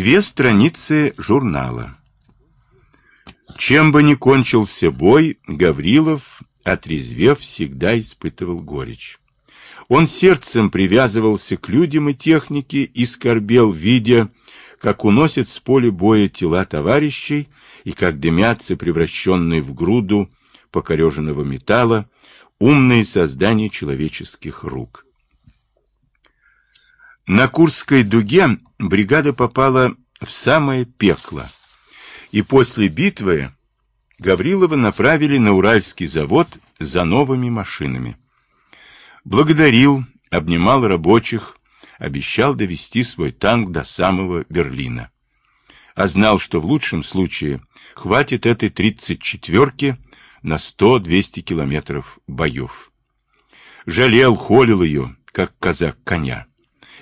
Две страницы журнала. Чем бы ни кончился бой, Гаврилов, отрезвев, всегда испытывал горечь. Он сердцем привязывался к людям и технике и скорбел, видя, как уносят с поля боя тела товарищей и как дымятся превращенные в груду покореженного металла умные создания человеческих рук. На Курской дуге бригада попала в самое пекло, и после битвы Гаврилова направили на Уральский завод за новыми машинами. Благодарил, обнимал рабочих, обещал довести свой танк до самого Берлина. А знал, что в лучшем случае хватит этой 34-ки на 100-200 километров боев. Жалел, холил ее, как казак коня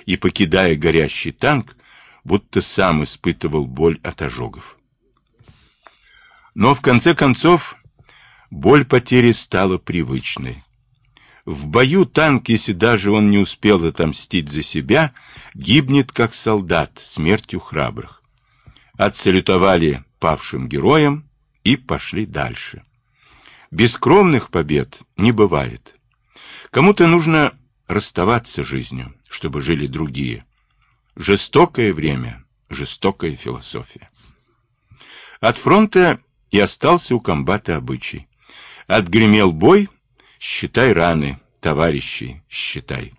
и, покидая горящий танк, будто сам испытывал боль от ожогов. Но в конце концов боль потери стала привычной. В бою танк, если даже он не успел отомстить за себя, гибнет как солдат смертью храбрых. Отсалютовали павшим героям и пошли дальше. Бескровных побед не бывает. Кому-то нужно расставаться с жизнью, чтобы жили другие. Жестокое время, жестокая философия. От фронта и остался у комбата обычай. Отгремел бой, считай раны, товарищи, считай.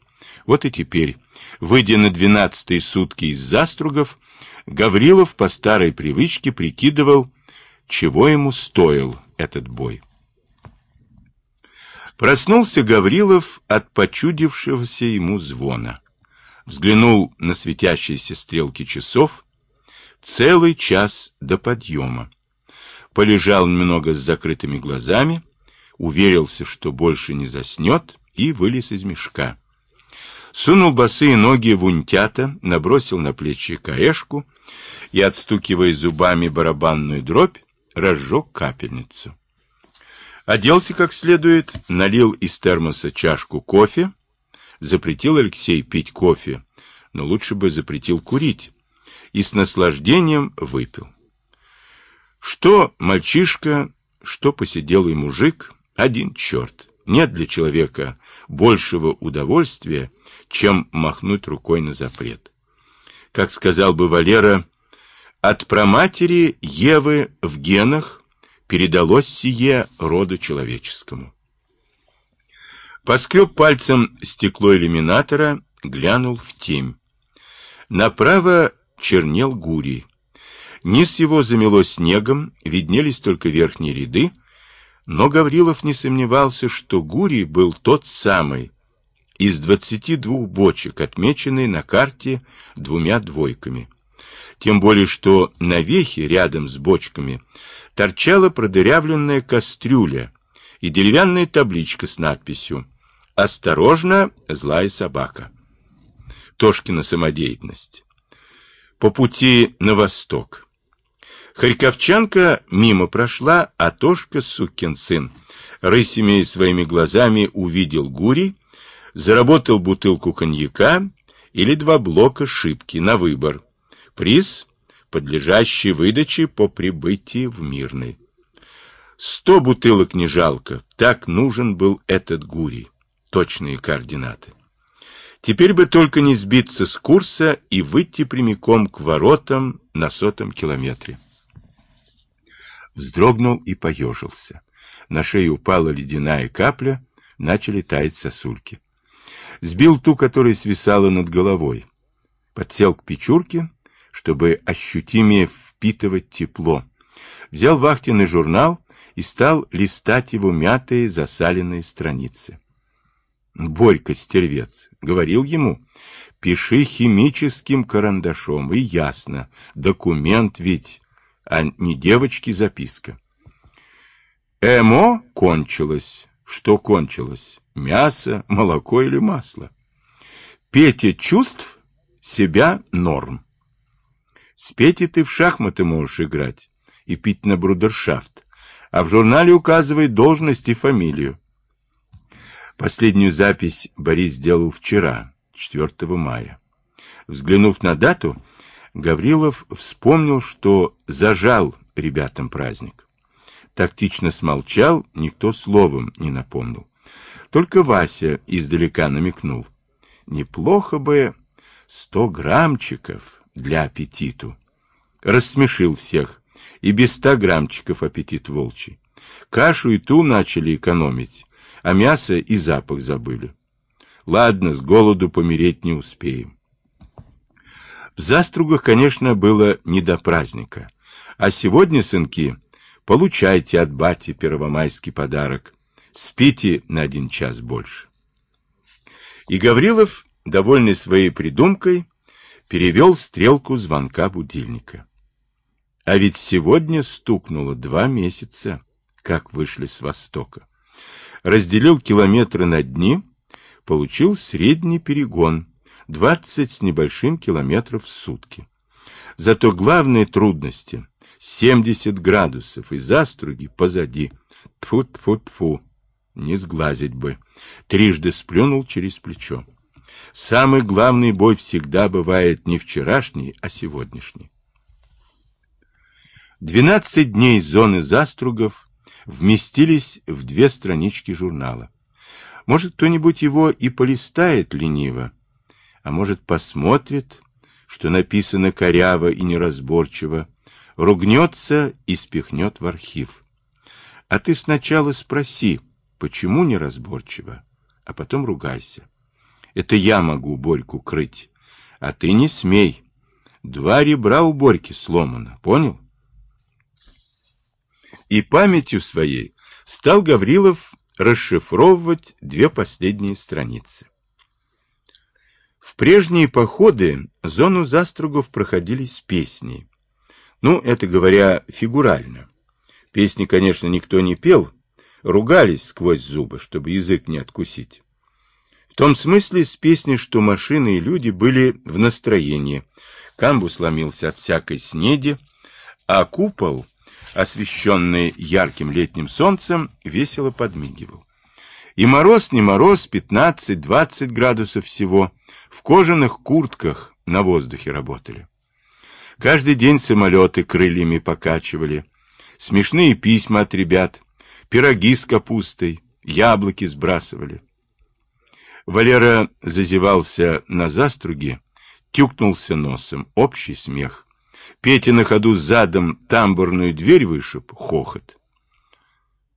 Вот и теперь, выйдя на двенадцатые сутки из застругов, Гаврилов по старой привычке прикидывал, чего ему стоил этот бой. Проснулся Гаврилов от почудившегося ему звона. Взглянул на светящиеся стрелки часов. Целый час до подъема. Полежал немного с закрытыми глазами, уверился, что больше не заснет, и вылез из мешка. Сунул босые ноги в унтята, набросил на плечи каешку и, отстукивая зубами барабанную дробь, разжег капельницу. Оделся как следует, налил из термоса чашку кофе, запретил Алексей пить кофе, но лучше бы запретил курить, и с наслаждением выпил. Что мальчишка, что посиделый мужик, один черт. Нет для человека большего удовольствия, чем махнуть рукой на запрет. Как сказал бы Валера, от праматери Евы в генах передалось сие роду человеческому. Поскреб пальцем стекло иллюминатора, глянул в темь. Направо чернел гурий. Низ его замело снегом, виднелись только верхние ряды, но Гаврилов не сомневался, что гурий был тот самый, из двадцати двух бочек, отмеченный на карте двумя двойками. Тем более, что на вехе рядом с бочками торчала продырявленная кастрюля и деревянная табличка с надписью «Осторожно, злая собака». Тошкина самодеятельность. По пути на восток. Харьковчанка мимо прошла, а Тошка, сукин сын, рысями своими глазами увидел гурий, заработал бутылку коньяка или два блока шибки на выбор. Приз подлежащей выдаче по прибытии в Мирный. Сто бутылок не жалко, так нужен был этот гурий. Точные координаты. Теперь бы только не сбиться с курса и выйти прямиком к воротам на сотом километре. Вздрогнул и поежился. На шею упала ледяная капля, начали таять сосульки. Сбил ту, которая свисала над головой. Подсел к печурке, чтобы ощутимее впитывать тепло. Взял вахтенный журнал и стал листать его мятые засаленные страницы. Борька стервец говорил ему, пиши химическим карандашом, и ясно, документ ведь, а не девочки записка. Эмо кончилось. Что кончилось? Мясо, молоко или масло? Петя чувств себя норм. С Петей ты в шахматы можешь играть и пить на брудершафт, а в журнале указывай должность и фамилию. Последнюю запись Борис сделал вчера, 4 мая. Взглянув на дату, Гаврилов вспомнил, что зажал ребятам праздник. Тактично смолчал, никто словом не напомнил. Только Вася издалека намекнул. Неплохо бы сто граммчиков для аппетиту. Рассмешил всех, и без ста граммчиков аппетит волчий. Кашу и ту начали экономить, а мясо и запах забыли. Ладно, с голоду помереть не успеем. В Застругах, конечно, было не до праздника. А сегодня, сынки, получайте от бати первомайский подарок. Спите на один час больше. И Гаврилов, довольный своей придумкой, перевел стрелку звонка будильника. А ведь сегодня стукнуло два месяца, как вышли с востока. Разделил километры на дни, получил средний перегон, 20 с небольшим километров в сутки. Зато главные трудности — 70 градусов и заструги позади. Тьфу-тьфу-тьфу, не сглазить бы. Трижды сплюнул через плечо. Самый главный бой всегда бывает не вчерашний, а сегодняшний. Двенадцать дней зоны застругов вместились в две странички журнала. Может, кто-нибудь его и полистает лениво, а может, посмотрит, что написано коряво и неразборчиво, ругнется и спихнет в архив. А ты сначала спроси, почему неразборчиво, а потом ругайся. Это я могу Борьку крыть, а ты не смей. Два ребра у Борьки сломано, понял? и памятью своей стал Гаврилов расшифровывать две последние страницы. В прежние походы зону застругов проходили с песней. Ну, это говоря фигурально. Песни, конечно, никто не пел, ругались сквозь зубы, чтобы язык не откусить. Том смысле с песней, что машины и люди были в настроении. Камбус ломился от всякой снеди, а купол освещенный ярким летним солнцем, весело подмигивал. И мороз не мороз, 15-20 градусов всего, в кожаных куртках на воздухе работали. Каждый день самолеты крыльями покачивали, смешные письма от ребят, пироги с капустой, яблоки сбрасывали. Валера зазевался на заструге, тюкнулся носом, общий смех. Петя на ходу задом тамбурную дверь вышиб, хохот.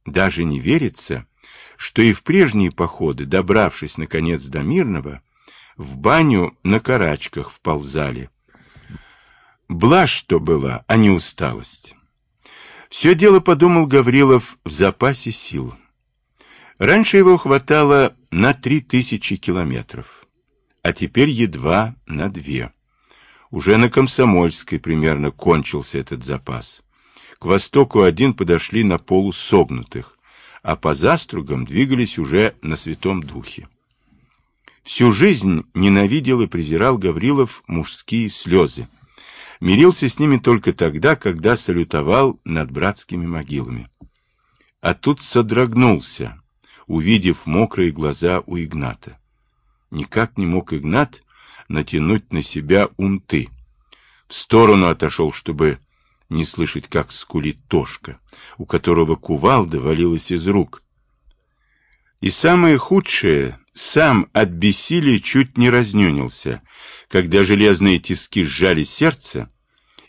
Даже не верится, что и в прежние походы, добравшись, наконец, до Мирного, в баню на карачках вползали. Блажь что была, а не усталость. Все дело, подумал Гаврилов, в запасе сил. Раньше его хватало на три тысячи километров, а теперь едва на две. Уже на Комсомольской примерно кончился этот запас. К востоку один подошли на полусогнутых, а по застругам двигались уже на Святом Духе. Всю жизнь ненавидел и презирал Гаврилов мужские слезы. Мирился с ними только тогда, когда салютовал над братскими могилами. А тут содрогнулся, увидев мокрые глаза у Игната. Никак не мог Игнат натянуть на себя унты. В сторону отошел, чтобы не слышать, как скулит Тошка, у которого кувалда валилась из рук. И самое худшее, сам от бессилия чуть не разнюнился, когда железные тиски сжали сердце,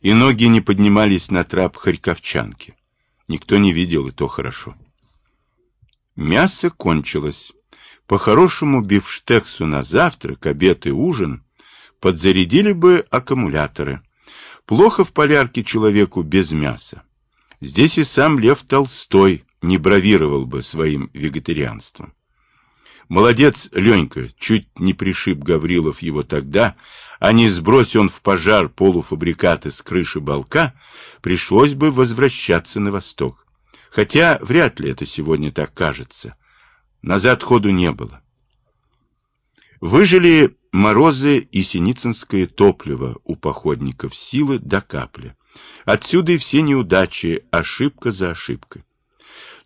и ноги не поднимались на трап харьковчанки. Никто не видел, и то хорошо. Мясо кончилось. По-хорошему бифштексу на завтрак, обед и ужин подзарядили бы аккумуляторы. Плохо в полярке человеку без мяса. Здесь и сам Лев Толстой не бравировал бы своим вегетарианством. Молодец, Ленька, чуть не пришиб Гаврилов его тогда, а не сбрось он в пожар полуфабрикаты с крыши балка, пришлось бы возвращаться на восток. Хотя вряд ли это сегодня так кажется. Назад ходу не было. Выжили морозы и синицынское топливо у походников силы до капли. Отсюда и все неудачи, ошибка за ошибкой.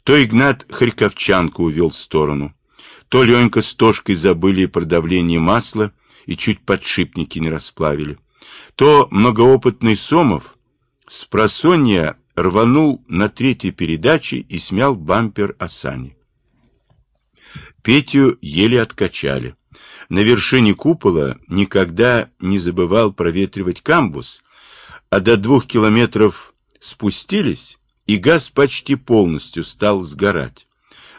То Игнат Харьковчанку увел в сторону, то Ленька с Тошкой забыли про давление масла и чуть подшипники не расплавили, то многоопытный Сомов с просонья рванул на третьей передаче и смял бампер Асани. Петю еле откачали. На вершине купола никогда не забывал проветривать камбус, а до двух километров спустились, и газ почти полностью стал сгорать.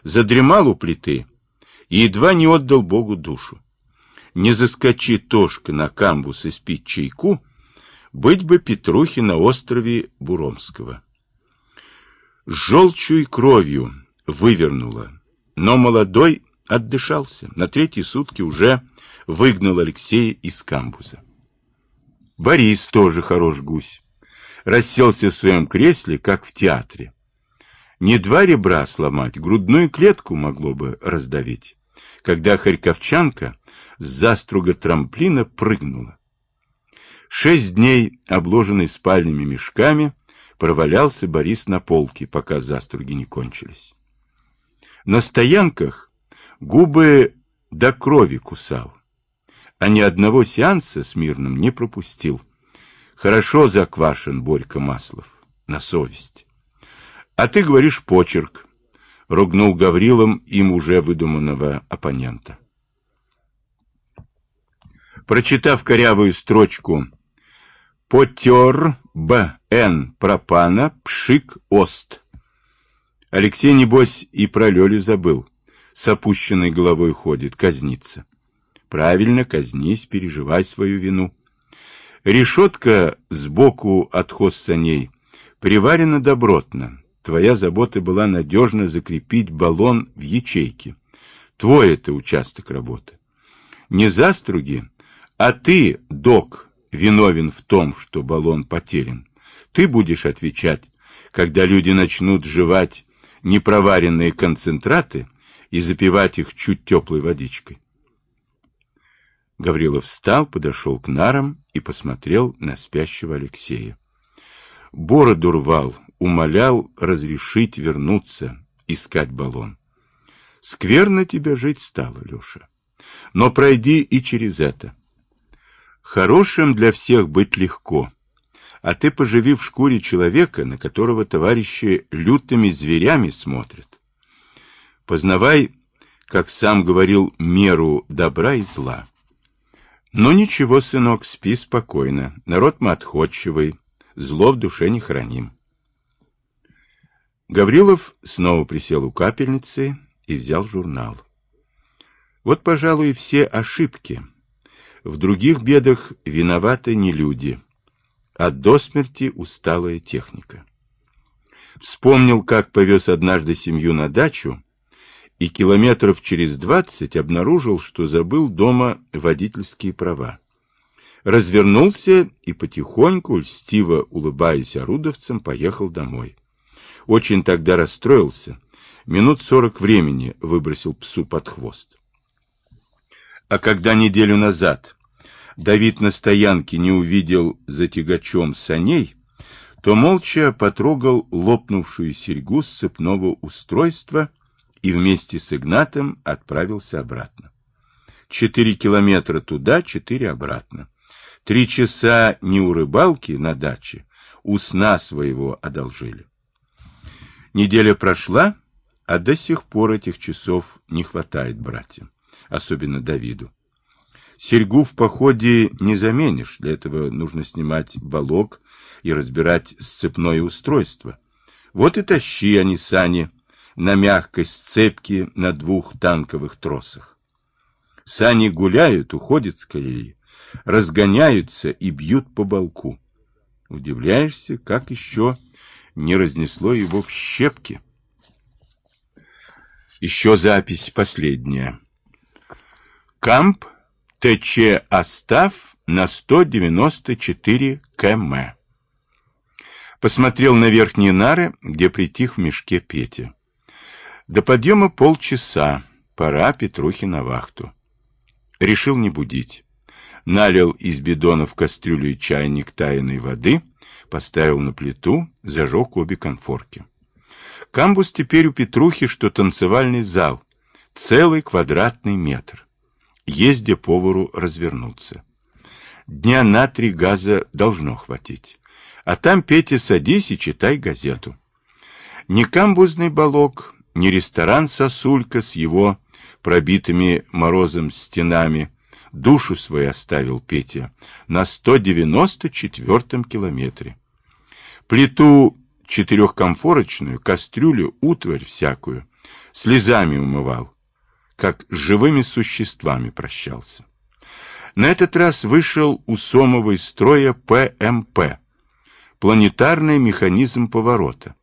Задремал у плиты и едва не отдал Богу душу. Не заскочи Тошка на камбус и спить чайку, быть бы Петрухи на острове Буромского. Желчью и кровью вывернуло, но молодой отдышался. На третьи сутки уже выгнал Алексея из камбуза. Борис тоже хорош гусь. Расселся в своем кресле, как в театре. Не два ребра сломать, грудную клетку могло бы раздавить, когда харьковчанка с заструга трамплина прыгнула. Шесть дней, обложенный спальными мешками, провалялся Борис на полке, пока заструги не кончились. На стоянках губы до крови кусал, а ни одного сеанса с мирным не пропустил. Хорошо заквашен Борька Маслов, на совесть. А ты говоришь почерк, ругнул Гаврилом им уже выдуманного оппонента. Прочитав корявую строчку «Потер Б.Н. пропана пшик ост», Алексей, небось, и про Лёлю забыл. С опущенной головой ходит, казнится. Правильно, казнись, переживай свою вину. Решетка сбоку от саней приварена добротно, Твоя забота была надежно закрепить баллон в ячейке. Твой это участок работы. Не заструги, а ты, док, виновен в том, что баллон потерян. Ты будешь отвечать, когда люди начнут жевать непроваренные концентраты и запивать их чуть теплой водичкой. Гаврилов встал, подошел к нарам и посмотрел на спящего Алексея. Бороду рвал, умолял разрешить вернуться, искать баллон. Скверно тебе жить стало, Леша. Но пройди и через это. Хорошим для всех быть легко. А ты поживи в шкуре человека, на которого товарищи лютыми зверями смотрят. Познавай, как сам говорил, меру добра и зла. Но ничего, сынок, спи спокойно. Народ мы отходчивый, зло в душе не храним. Гаврилов снова присел у капельницы и взял журнал. Вот, пожалуй, все ошибки. В других бедах виноваты не люди, а до смерти усталая техника. Вспомнил, как повез однажды семью на дачу, и километров через двадцать обнаружил, что забыл дома водительские права. Развернулся и потихоньку, льстиво улыбаясь орудовцам, поехал домой. Очень тогда расстроился. Минут сорок времени выбросил псу под хвост. А когда неделю назад Давид на стоянке не увидел за тягачом саней, то молча потрогал лопнувшую серьгу с цепного устройства и вместе с Игнатом отправился обратно. Четыре километра туда, четыре обратно. Три часа не у рыбалки на даче, у сна своего одолжили. Неделя прошла, а до сих пор этих часов не хватает братьям, особенно Давиду. Серьгу в походе не заменишь, для этого нужно снимать балок и разбирать сцепное устройство. Вот и тащи они сани на мягкой сцепке на двух танковых тросах. Сани гуляют, уходят с колеи, разгоняются и бьют по балку. Удивляешься, как еще не разнесло его в щепки. Еще запись последняя. Камп ТЧ Остав на 194 км. Посмотрел на верхние нары, где притих в мешке Петя. До подъема полчаса, пора Петрухе на вахту. Решил не будить. Налил из бидона в кастрюлю и чайник тайной воды — поставил на плиту, зажег обе конфорки. Камбус теперь у Петрухи, что танцевальный зал, целый квадратный метр. Есть повару развернуться. Дня на три газа должно хватить. А там, Петя, садись и читай газету. Ни камбузный балок, ни ресторан «Сосулька» с его пробитыми морозом стенами душу свою оставил Петя на 194-м километре. Плиту четырехкомфорочную, кастрюлю, утварь всякую, слезами умывал, как с живыми существами прощался. На этот раз вышел у Сомова из строя ПМП, планетарный механизм поворота,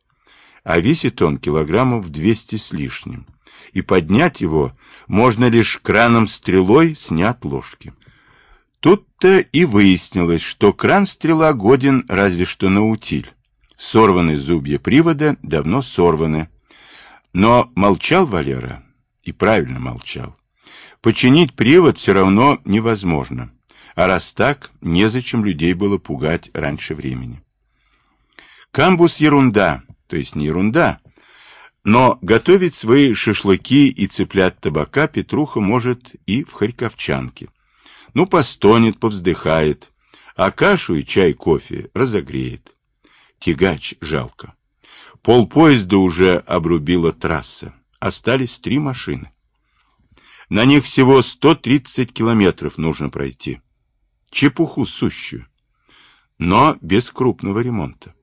а весит он килограммов 200 с лишним, и поднять его можно лишь краном-стрелой снят ложки. Тут-то и выяснилось, что кран-стрела годен разве что на утиль. Сорваны зубья привода, давно сорваны. Но молчал Валера, и правильно молчал. Починить привод все равно невозможно. А раз так, незачем людей было пугать раньше времени. Камбус ерунда, то есть не ерунда, но готовить свои шашлыки и цыплят табака Петруха может и в Харьковчанке. Ну, постонет, повздыхает, а кашу и чай, кофе разогреет. Тягач жалко. Пол поезда уже обрубила трасса. Остались три машины. На них всего 130 километров нужно пройти. Чепуху сущую. Но без крупного ремонта.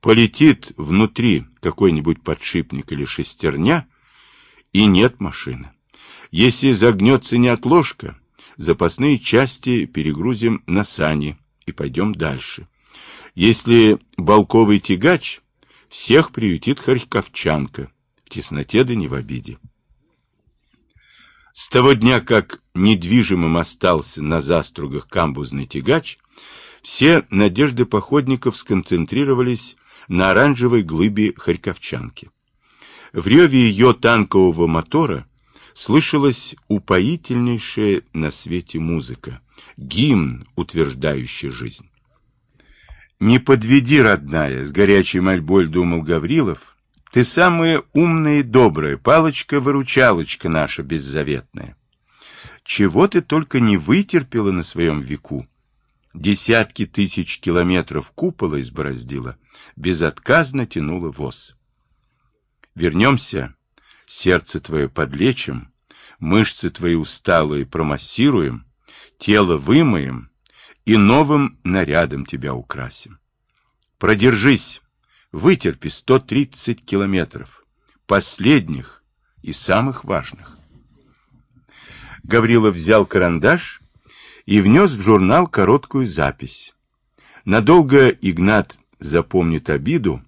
Полетит внутри какой-нибудь подшипник или шестерня, и нет машины. Если загнется неотложка, запасные части перегрузим на сани и пойдем дальше. Если балковый тягач, всех приютит харьковчанка, в тесноте да не в обиде. С того дня, как недвижимым остался на застругах камбузный тягач, все надежды походников сконцентрировались на оранжевой глыбе Харьковчанки. В реве ее танкового мотора слышалась упоительнейшая на свете музыка, гимн, утверждающий жизнь. «Не подведи, родная!» — с горячей мольбой думал Гаврилов. «Ты самая умная и добрая, палочка-выручалочка наша беззаветная. Чего ты только не вытерпела на своем веку, десятки тысяч километров купола избороздила, безотказно тянула воз. Вернемся, сердце твое подлечим, мышцы твои усталые промассируем, тело вымоем и новым нарядом тебя украсим. Продержись, вытерпи 130 километров, последних и самых важных. Гаврилов взял карандаш и внес в журнал короткую запись. Надолго Игнат запомнит обиду,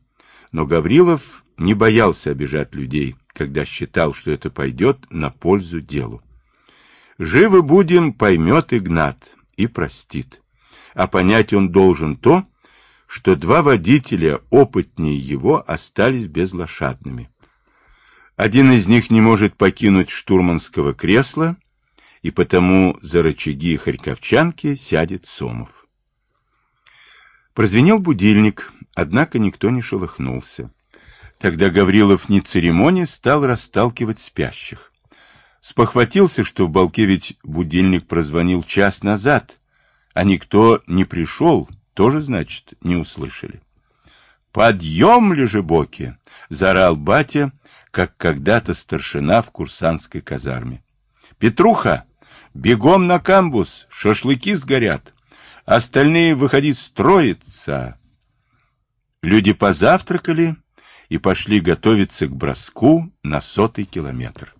но Гаврилов не боялся обижать людей, когда считал, что это пойдет на пользу делу. «Живы будем» поймет Игнат и простит. А понять он должен то, что два водителя опытнее его остались безлошадными. Один из них не может покинуть штурманского кресла, и потому за рычаги Харьковчанки сядет Сомов. Прозвенел будильник, однако никто не шелохнулся. Тогда Гаврилов не церемония стал расталкивать спящих. Спохватился, что в балке ведь будильник прозвонил час назад, а никто не пришел, тоже, значит, не услышали. «Подъем, лежебоки!» — заорал батя, как когда-то старшина в курсантской казарме. «Петруха, Бегом на камбус, шашлыки сгорят. Остальные выходить строиться. Люди позавтракали и пошли готовиться к броску на сотый километр.